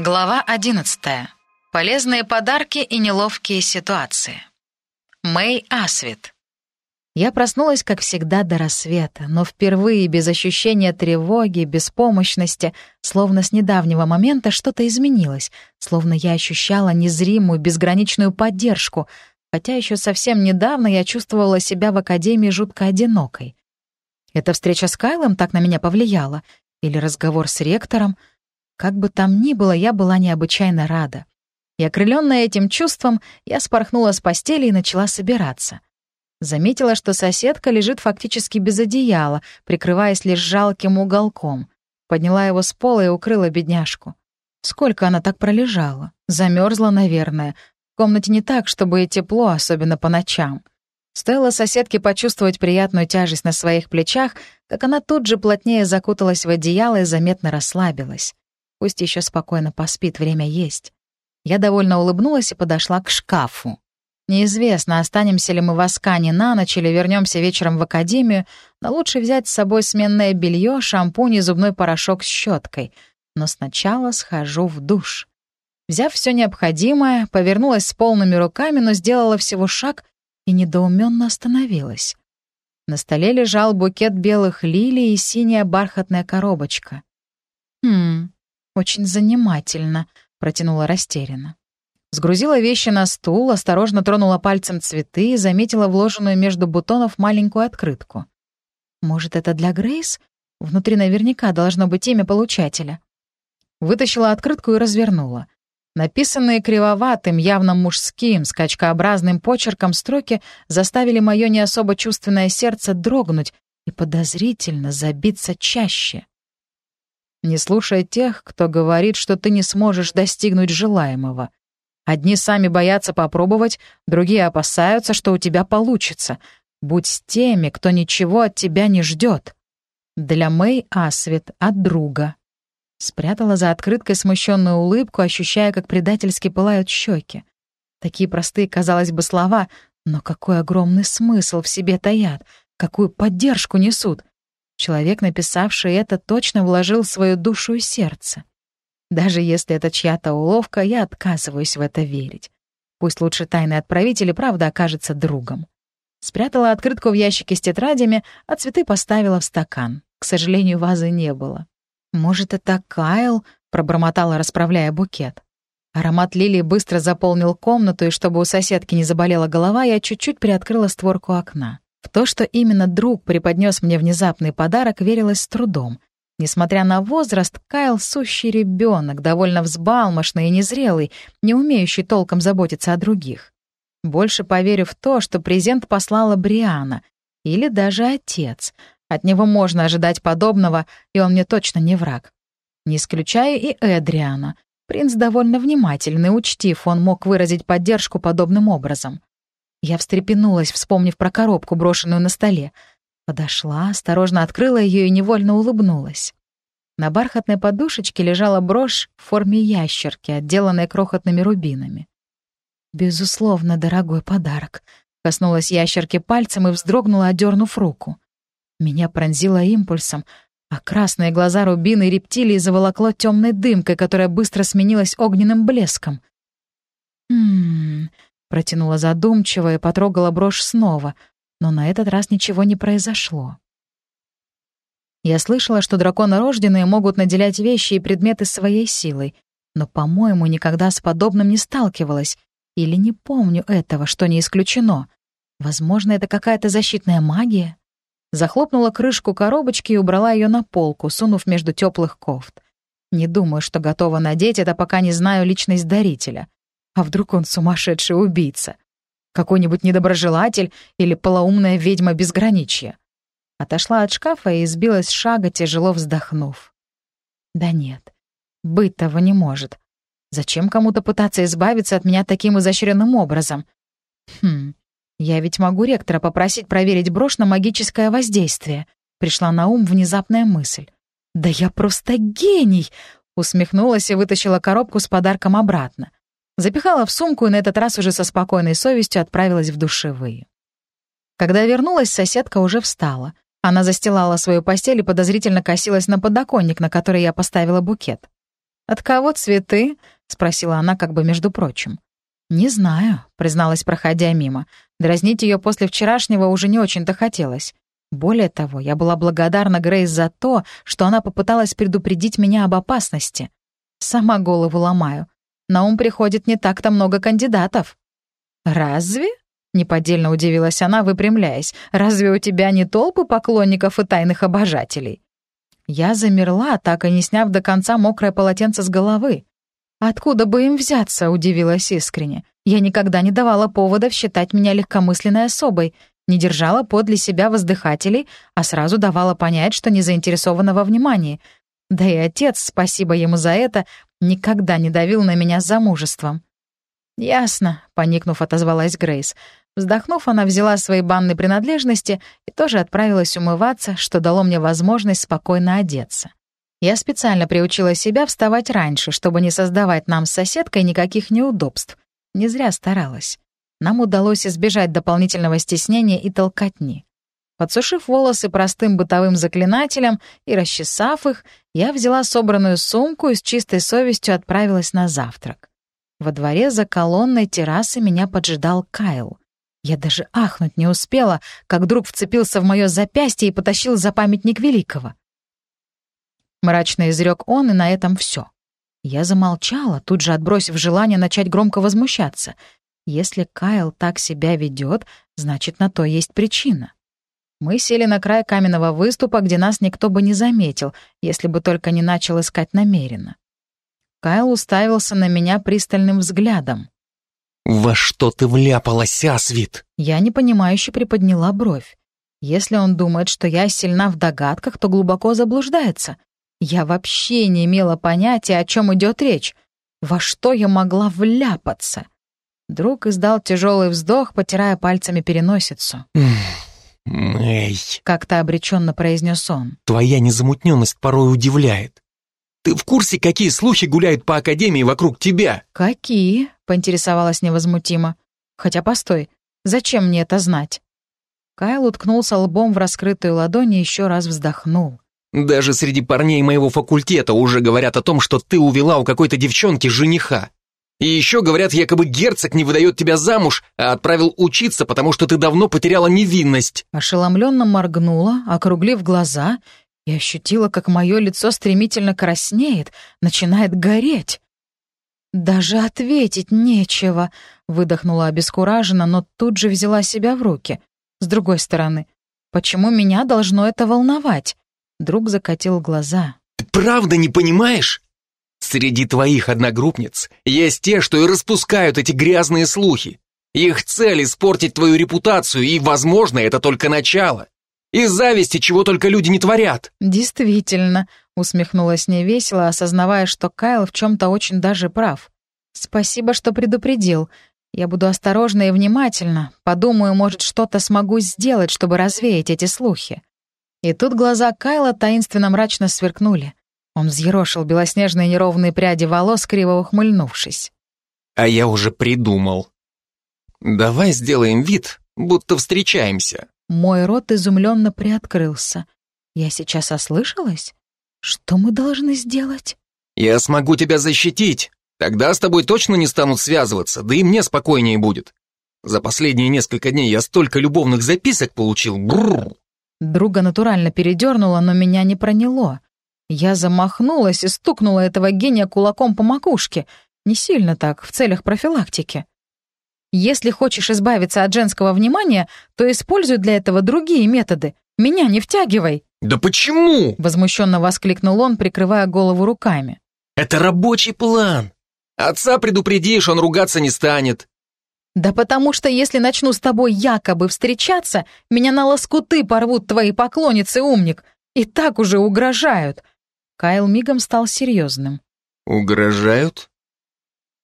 Глава 11. Полезные подарки и неловкие ситуации. Мэй Асвит. Я проснулась, как всегда, до рассвета, но впервые без ощущения тревоги, беспомощности, словно с недавнего момента что-то изменилось, словно я ощущала незримую, безграничную поддержку, хотя еще совсем недавно я чувствовала себя в академии жутко одинокой. Эта встреча с Кайлом так на меня повлияла? Или разговор с ректором — как бы там ни было, я была необычайно рада. И окрыленная этим чувством, я спорхнула с постели и начала собираться. Заметила, что соседка лежит фактически без одеяла, прикрываясь лишь жалким уголком. Подняла его с пола и укрыла бедняжку. Сколько она так пролежала? Замерзла, наверное. В комнате не так, чтобы и тепло, особенно по ночам. Стоило соседке почувствовать приятную тяжесть на своих плечах, как она тут же плотнее закуталась в одеяло и заметно расслабилась. Пусть еще спокойно поспит, время есть. Я довольно улыбнулась и подошла к шкафу. Неизвестно, останемся ли мы в Аскане на ночь или вернемся вечером в академию, но лучше взять с собой сменное белье, шампунь и зубной порошок с щеткой. Но сначала схожу в душ. Взяв все необходимое, повернулась с полными руками, но сделала всего шаг и недоуменно остановилась. На столе лежал букет белых лилий и синяя бархатная коробочка. Хм, «Очень занимательно», — протянула растерянно. Сгрузила вещи на стул, осторожно тронула пальцем цветы и заметила вложенную между бутонов маленькую открытку. «Может, это для Грейс? Внутри наверняка должно быть имя получателя». Вытащила открытку и развернула. Написанные кривоватым, явно мужским, скачкообразным почерком строки заставили мое не особо чувственное сердце дрогнуть и подозрительно забиться чаще не слушая тех, кто говорит, что ты не сможешь достигнуть желаемого. Одни сами боятся попробовать, другие опасаются, что у тебя получится. Будь с теми, кто ничего от тебя не ждет. Для Мэй Асвет от друга. Спрятала за открыткой смущенную улыбку, ощущая, как предательски пылают щеки. Такие простые, казалось бы, слова, но какой огромный смысл в себе таят, какую поддержку несут. Человек, написавший это, точно вложил свою душу и сердце. Даже если это чья-то уловка, я отказываюсь в это верить. Пусть лучше тайный отправитель и правда окажется другом. Спрятала открытку в ящике с тетрадями, а цветы поставила в стакан. К сожалению, вазы не было. «Может, это Кайл?» — пробормотала, расправляя букет. Аромат лилии быстро заполнил комнату, и чтобы у соседки не заболела голова, я чуть-чуть приоткрыла створку окна. В то, что именно друг преподнес мне внезапный подарок, верилось с трудом. Несмотря на возраст, Кайл — сущий ребенок, довольно взбалмошный и незрелый, не умеющий толком заботиться о других. Больше поверю в то, что презент послала Бриана, или даже отец. От него можно ожидать подобного, и он мне точно не враг. Не исключая и Эдриана. Принц довольно внимательный, учтив, он мог выразить поддержку подобным образом. Я встрепенулась, вспомнив про коробку, брошенную на столе. Подошла, осторожно открыла ее и невольно улыбнулась. На бархатной подушечке лежала брошь в форме ящерки, отделанная крохотными рубинами. «Безусловно, дорогой подарок», — коснулась ящерки пальцем и вздрогнула, одернув руку. Меня пронзило импульсом, а красные глаза рубины рептилии заволокло темной дымкой, которая быстро сменилась огненным блеском. «Ммм...» Протянула задумчиво и потрогала брошь снова, но на этот раз ничего не произошло. Я слышала, что драконорожденные могут наделять вещи и предметы своей силой, но, по-моему, никогда с подобным не сталкивалась, или не помню этого, что не исключено. Возможно, это какая-то защитная магия? Захлопнула крышку коробочки и убрала ее на полку, сунув между теплых кофт. Не думаю, что готова надеть это, пока не знаю личность дарителя. А вдруг он сумасшедший убийца? Какой-нибудь недоброжелатель или полоумная ведьма безграничья? Отошла от шкафа и сбилась с шага, тяжело вздохнув. Да нет, быть того не может. Зачем кому-то пытаться избавиться от меня таким изощренным образом? Хм, я ведь могу ректора попросить проверить брошь на магическое воздействие. Пришла на ум внезапная мысль. «Да я просто гений!» Усмехнулась и вытащила коробку с подарком обратно. Запихала в сумку и на этот раз уже со спокойной совестью отправилась в душевые. Когда вернулась, соседка уже встала. Она застилала свою постель и подозрительно косилась на подоконник, на который я поставила букет. «От кого цветы?» — спросила она как бы между прочим. «Не знаю», — призналась, проходя мимо. Дразнить ее после вчерашнего уже не очень-то хотелось. Более того, я была благодарна Грейс за то, что она попыталась предупредить меня об опасности. Сама голову ломаю. На ум приходит не так-то много кандидатов. «Разве?» — неподдельно удивилась она, выпрямляясь. «Разве у тебя не толпы поклонников и тайных обожателей?» Я замерла, так и не сняв до конца мокрое полотенце с головы. «Откуда бы им взяться?» — удивилась искренне. «Я никогда не давала поводов считать меня легкомысленной особой, не держала подле себя воздыхателей, а сразу давала понять, что не заинтересована во внимании. Да и отец, спасибо ему за это, никогда не давил на меня замужеством». «Ясно», — поникнув, отозвалась Грейс. Вздохнув, она взяла свои банные принадлежности и тоже отправилась умываться, что дало мне возможность спокойно одеться. Я специально приучила себя вставать раньше, чтобы не создавать нам с соседкой никаких неудобств. Не зря старалась. Нам удалось избежать дополнительного стеснения и толкотни. Подсушив волосы простым бытовым заклинателем и расчесав их, я взяла собранную сумку и с чистой совестью отправилась на завтрак. Во дворе за колонной террасы меня поджидал Кайл. Я даже ахнуть не успела, как друг вцепился в мое запястье и потащил за памятник Великого. Мрачно изрек он, и на этом все. Я замолчала, тут же отбросив желание начать громко возмущаться. Если Кайл так себя ведет, значит, на то есть причина. Мы сели на край каменного выступа, где нас никто бы не заметил, если бы только не начал искать намеренно. Кайл уставился на меня пристальным взглядом. «Во что ты вляпалась, Асвит?» Я непонимающе приподняла бровь. Если он думает, что я сильна в догадках, то глубоко заблуждается. Я вообще не имела понятия, о чем идет речь. Во что я могла вляпаться? Друг издал тяжелый вздох, потирая пальцами переносицу. «Эй!» — как-то обреченно произнес он. «Твоя незамутненность порой удивляет. Ты в курсе, какие слухи гуляют по Академии вокруг тебя?» «Какие?» — поинтересовалась невозмутимо. «Хотя, постой, зачем мне это знать?» Кайл уткнулся лбом в раскрытую ладонь и еще раз вздохнул. Даже среди парней моего факультета уже говорят о том, что ты увела у какой-то девчонки жениха. И еще говорят, якобы герцог не выдает тебя замуж, а отправил учиться, потому что ты давно потеряла невинность. Ошеломленно моргнула, округлив глаза, и ощутила, как мое лицо стремительно краснеет, начинает гореть. «Даже ответить нечего», — выдохнула обескураженно, но тут же взяла себя в руки. С другой стороны, почему меня должно это волновать? Друг закатил глаза. «Ты правда не понимаешь? Среди твоих одногруппниц есть те, что и распускают эти грязные слухи. Их цель — испортить твою репутацию, и, возможно, это только начало. Из зависти чего только люди не творят». «Действительно», — усмехнулась невесело, осознавая, что Кайл в чем-то очень даже прав. «Спасибо, что предупредил. Я буду осторожна и внимательна. Подумаю, может, что-то смогу сделать, чтобы развеять эти слухи». И тут глаза Кайла таинственно мрачно сверкнули. Он взъерошил белоснежные неровные пряди волос, криво ухмыльнувшись. «А я уже придумал. Давай сделаем вид, будто встречаемся». Мой рот изумленно приоткрылся. Я сейчас ослышалась? Что мы должны сделать? «Я смогу тебя защитить. Тогда с тобой точно не станут связываться, да и мне спокойнее будет. За последние несколько дней я столько любовных записок получил. Бррр. Друга натурально передернуло, но меня не проняло. Я замахнулась и стукнула этого гения кулаком по макушке. Не сильно так, в целях профилактики. Если хочешь избавиться от женского внимания, то используй для этого другие методы. Меня не втягивай. «Да почему?» — возмущенно воскликнул он, прикрывая голову руками. «Это рабочий план. Отца предупредишь, он ругаться не станет. «Да потому что если начну с тобой якобы встречаться, меня на лоскуты порвут твои поклонницы, умник. И так уже угрожают». Кайл мигом стал серьезным. «Угрожают?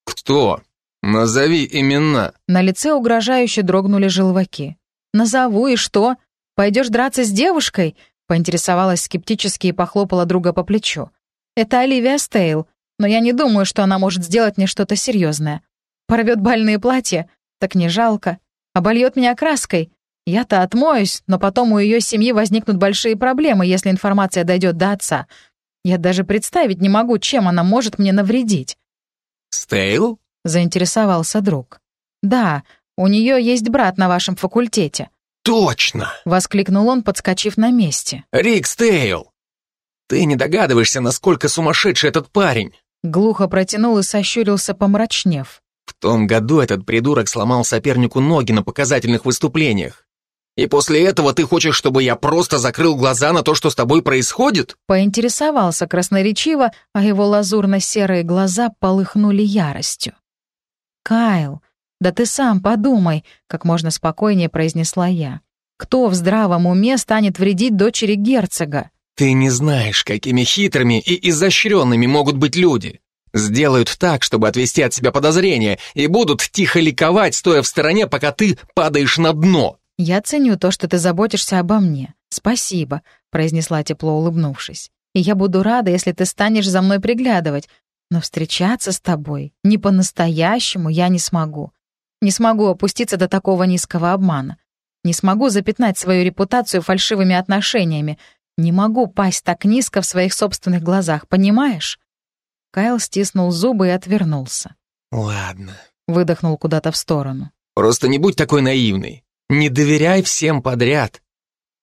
Кто? Назови имена». На лице угрожающе дрогнули желваки. «Назову и что? Пойдешь драться с девушкой?» Поинтересовалась скептически и похлопала друга по плечу. «Это Оливия Стейл, но я не думаю, что она может сделать мне что-то серьезное. Порвет бальные платья, так не жалко. Обольет меня краской. Я-то отмоюсь, но потом у ее семьи возникнут большие проблемы, если информация дойдет до отца. Я даже представить не могу, чем она может мне навредить. «Стейл?» — заинтересовался друг. «Да, у нее есть брат на вашем факультете». «Точно!» — воскликнул он, подскочив на месте. «Рик Стейл! Ты не догадываешься, насколько сумасшедший этот парень!» Глухо протянул и сощурился, помрачнев. В том году этот придурок сломал сопернику ноги на показательных выступлениях. И после этого ты хочешь, чтобы я просто закрыл глаза на то, что с тобой происходит? Поинтересовался красноречиво, а его лазурно-серые глаза полыхнули яростью. «Кайл, да ты сам подумай», — как можно спокойнее произнесла я. «Кто в здравом уме станет вредить дочери герцога?» Ты не знаешь, какими хитрыми и изощренными могут быть люди. Сделают так, чтобы отвести от себя подозрения, и будут тихо ликовать, стоя в стороне, пока ты падаешь на дно. «Я ценю то, что ты заботишься обо мне. Спасибо», — произнесла тепло, улыбнувшись. «И я буду рада, если ты станешь за мной приглядывать. Но встречаться с тобой не по-настоящему я не смогу. Не смогу опуститься до такого низкого обмана. Не смогу запятнать свою репутацию фальшивыми отношениями, не могу пасть так низко в своих собственных глазах, понимаешь?» Кайл стиснул зубы и отвернулся. «Ладно», — выдохнул куда-то в сторону. «Просто не будь такой наивный. Не доверяй всем подряд.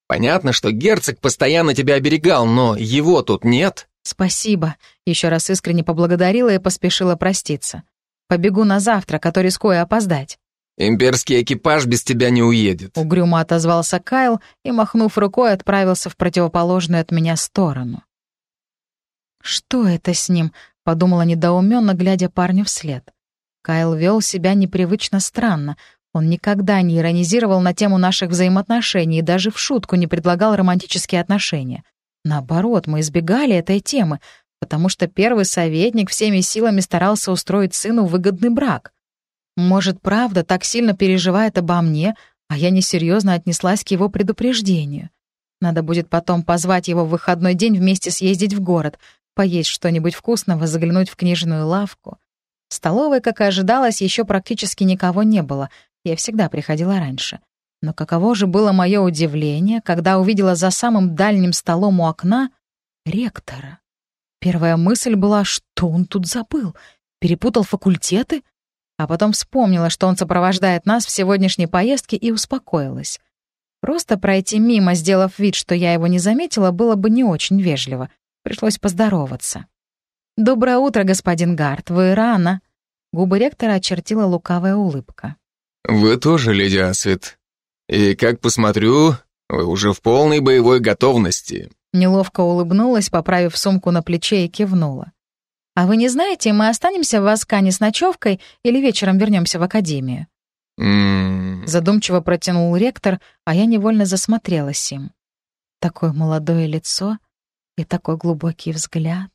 Понятно, что герцог постоянно тебя оберегал, но его тут нет». «Спасибо», — еще раз искренне поблагодарила и поспешила проститься. «Побегу на завтрак, а то рискую опоздать». «Имперский экипаж без тебя не уедет», — угрюмо отозвался Кайл и, махнув рукой, отправился в противоположную от меня сторону. «Что это с ним?» — подумала недоуменно, глядя парню вслед. Кайл вел себя непривычно странно. Он никогда не иронизировал на тему наших взаимоотношений и даже в шутку не предлагал романтические отношения. Наоборот, мы избегали этой темы, потому что первый советник всеми силами старался устроить сыну выгодный брак. Может, правда так сильно переживает обо мне, а я несерьезно отнеслась к его предупреждению. Надо будет потом позвать его в выходной день вместе съездить в город, поесть что-нибудь вкусного, заглянуть в книжную лавку. В столовой, как и ожидалось, еще практически никого не было. Я всегда приходила раньше. Но каково же было мое удивление, когда увидела за самым дальним столом у окна ректора. Первая мысль была, что он тут забыл. Перепутал факультеты? а потом вспомнила, что он сопровождает нас в сегодняшней поездке и успокоилась. Просто пройти мимо, сделав вид, что я его не заметила, было бы не очень вежливо. Пришлось поздороваться. «Доброе утро, господин Гарт. Вы рано». Губы ректора очертила лукавая улыбка. «Вы тоже, леди Асвит. И, как посмотрю, вы уже в полной боевой готовности». Неловко улыбнулась, поправив сумку на плече и кивнула. «А вы не знаете, мы останемся в Аскане с ночевкой или вечером вернемся в академию?» м Задумчиво протянул ректор, а я невольно засмотрелась им. Такое молодое лицо и такой глубокий взгляд.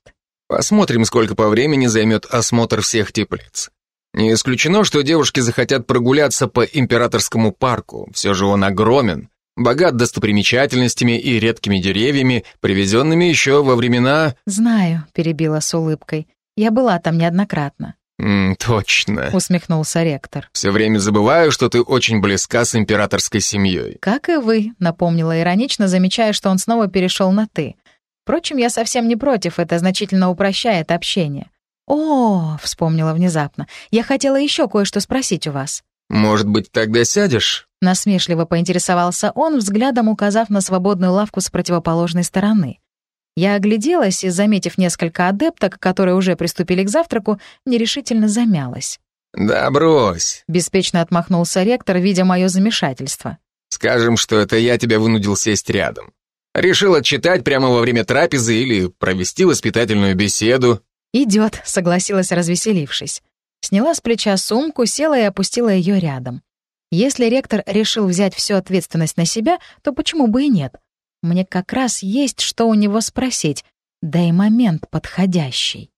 Посмотрим, сколько по времени займет осмотр всех теплиц. Не исключено, что девушки захотят прогуляться по императорскому парку. Все же он огромен, богат достопримечательностями и редкими деревьями, привезенными еще во времена... «Знаю», — перебила с улыбкой. «Я была там неоднократно». «М, «Точно», — усмехнулся ректор. «Все время забываю, что ты очень близка с императорской семьей». «Как и вы», — напомнила иронично, замечая, что он снова перешел на «ты». Впрочем, я совсем не против, это значительно упрощает общение. «О», — вспомнила внезапно, — «я хотела еще кое-что спросить у вас». «Может быть, тогда сядешь?» Насмешливо поинтересовался он, взглядом указав на свободную лавку с противоположной стороны. Я огляделась и, заметив несколько адепток, которые уже приступили к завтраку, нерешительно замялась. «Да брось», — беспечно отмахнулся ректор, видя мое замешательство. «Скажем, что это я тебя вынудил сесть рядом. Решил отчитать прямо во время трапезы или провести воспитательную беседу». «Идет», — согласилась, развеселившись. Сняла с плеча сумку, села и опустила ее рядом. Если ректор решил взять всю ответственность на себя, то почему бы и нет? Мне как раз есть что у него спросить, да и момент подходящий.